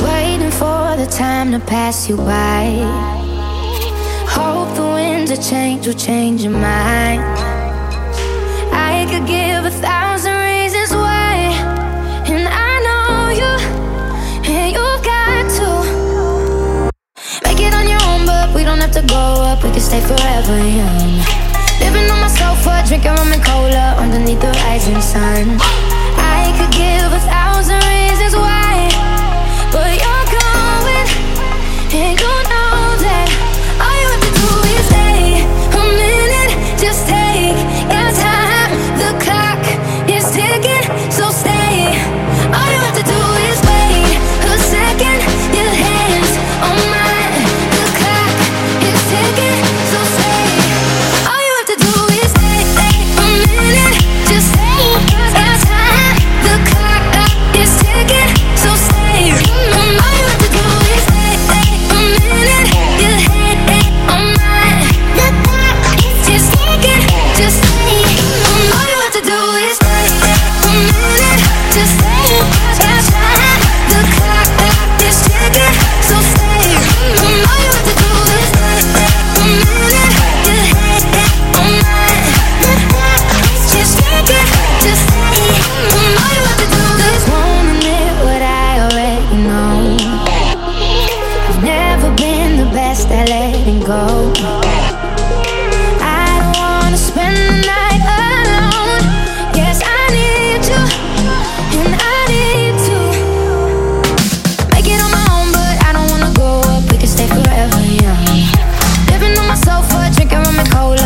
Waiting for the time to pass you by. Hope the winds of change will change your mind. I could give a We could stay forever young. Living on my sofa, drinking rum and cola underneath the rising sun. I could give a thousand reasons. and go. I don't wanna spend the night alone. Yes, I need you, I need make it on my own, but I don't wanna up. We can stay forever young. Living on my sofa, drinking rum and cola.